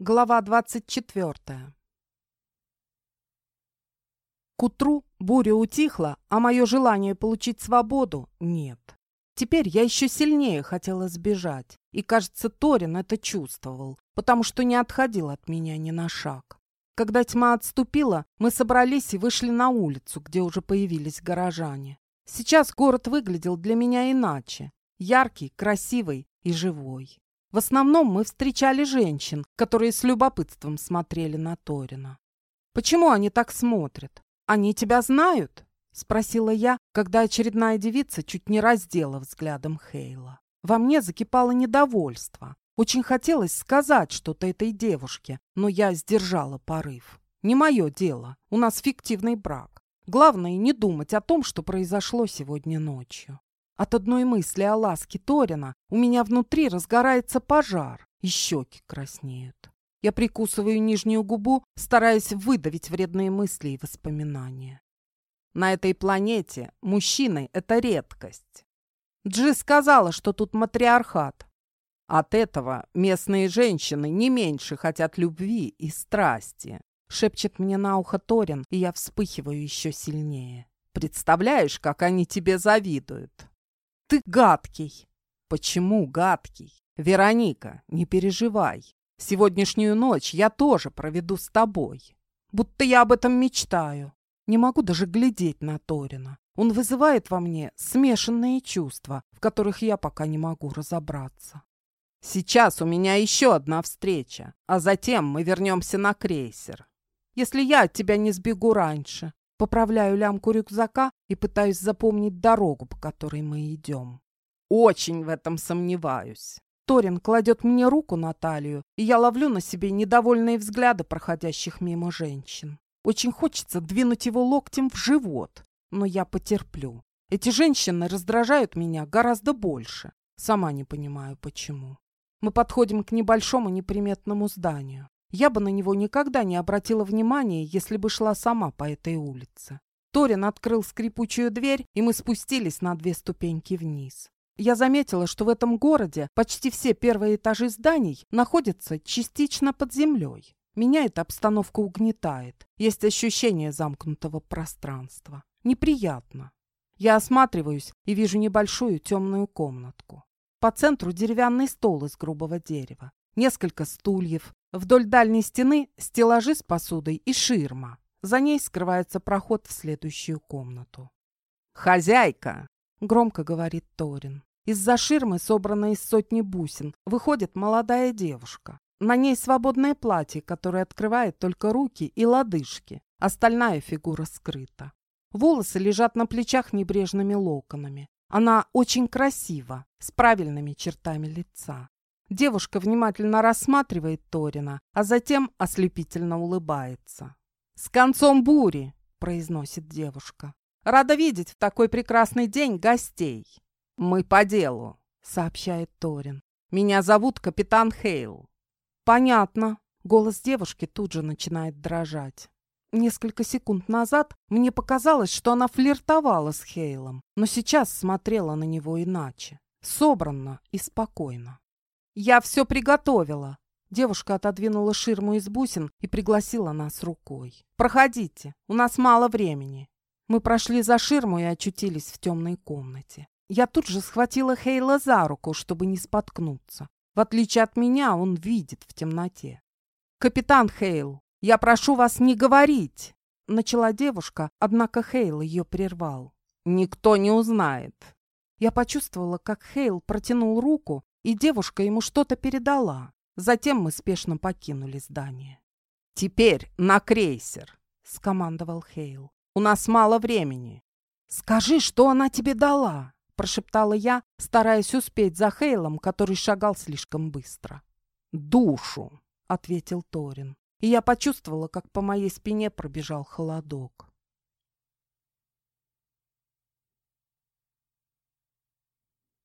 Глава 24 К утру буря утихла, а мое желание получить свободу нет. Теперь я еще сильнее хотела сбежать, и, кажется, Торин это чувствовал, потому что не отходил от меня ни на шаг. Когда тьма отступила, мы собрались и вышли на улицу, где уже появились горожане. Сейчас город выглядел для меня иначе. Яркий, красивый и живой. В основном мы встречали женщин, которые с любопытством смотрели на Торина. «Почему они так смотрят? Они тебя знают?» — спросила я, когда очередная девица чуть не раздела взглядом Хейла. Во мне закипало недовольство. Очень хотелось сказать что-то этой девушке, но я сдержала порыв. Не мое дело, у нас фиктивный брак. Главное не думать о том, что произошло сегодня ночью. От одной мысли о ласке Торина у меня внутри разгорается пожар, и щеки краснеют. Я прикусываю нижнюю губу, стараясь выдавить вредные мысли и воспоминания. На этой планете мужчины — это редкость. Джи сказала, что тут матриархат. От этого местные женщины не меньше хотят любви и страсти. Шепчет мне на ухо Торин, и я вспыхиваю еще сильнее. Представляешь, как они тебе завидуют? Ты гадкий. Почему гадкий? Вероника, не переживай. Сегодняшнюю ночь я тоже проведу с тобой. Будто я об этом мечтаю. Не могу даже глядеть на Торина. Он вызывает во мне смешанные чувства, в которых я пока не могу разобраться. Сейчас у меня еще одна встреча, а затем мы вернемся на крейсер. Если я от тебя не сбегу раньше, Поправляю лямку рюкзака и пытаюсь запомнить дорогу, по которой мы идем. Очень в этом сомневаюсь. Торин кладет мне руку на талию, и я ловлю на себе недовольные взгляды проходящих мимо женщин. Очень хочется двинуть его локтем в живот, но я потерплю. Эти женщины раздражают меня гораздо больше. Сама не понимаю, почему. Мы подходим к небольшому неприметному зданию. Я бы на него никогда не обратила внимания, если бы шла сама по этой улице. Торин открыл скрипучую дверь, и мы спустились на две ступеньки вниз. Я заметила, что в этом городе почти все первые этажи зданий находятся частично под землей. Меня эта обстановка угнетает. Есть ощущение замкнутого пространства. Неприятно. Я осматриваюсь и вижу небольшую темную комнатку. По центру деревянный стол из грубого дерева, несколько стульев, Вдоль дальней стены стеллажи с посудой и ширма. За ней скрывается проход в следующую комнату. «Хозяйка!» — громко говорит Торин. Из-за ширмы, собранной из сотни бусин, выходит молодая девушка. На ней свободное платье, которое открывает только руки и лодыжки. Остальная фигура скрыта. Волосы лежат на плечах небрежными локонами. Она очень красива, с правильными чертами лица. Девушка внимательно рассматривает Торина, а затем ослепительно улыбается. «С концом бури!» – произносит девушка. «Рада видеть в такой прекрасный день гостей!» «Мы по делу», – сообщает Торин. «Меня зовут капитан Хейл». «Понятно». Голос девушки тут же начинает дрожать. Несколько секунд назад мне показалось, что она флиртовала с Хейлом, но сейчас смотрела на него иначе, собранно и спокойно. «Я все приготовила!» Девушка отодвинула ширму из бусин и пригласила нас рукой. «Проходите, у нас мало времени». Мы прошли за ширму и очутились в темной комнате. Я тут же схватила Хейла за руку, чтобы не споткнуться. В отличие от меня, он видит в темноте. «Капитан Хейл, я прошу вас не говорить!» Начала девушка, однако Хейл ее прервал. «Никто не узнает!» Я почувствовала, как Хейл протянул руку и девушка ему что-то передала. Затем мы спешно покинули здание. «Теперь на крейсер!» — скомандовал Хейл. «У нас мало времени». «Скажи, что она тебе дала!» — прошептала я, стараясь успеть за Хейлом, который шагал слишком быстро. «Душу!» — ответил Торин. И я почувствовала, как по моей спине пробежал холодок.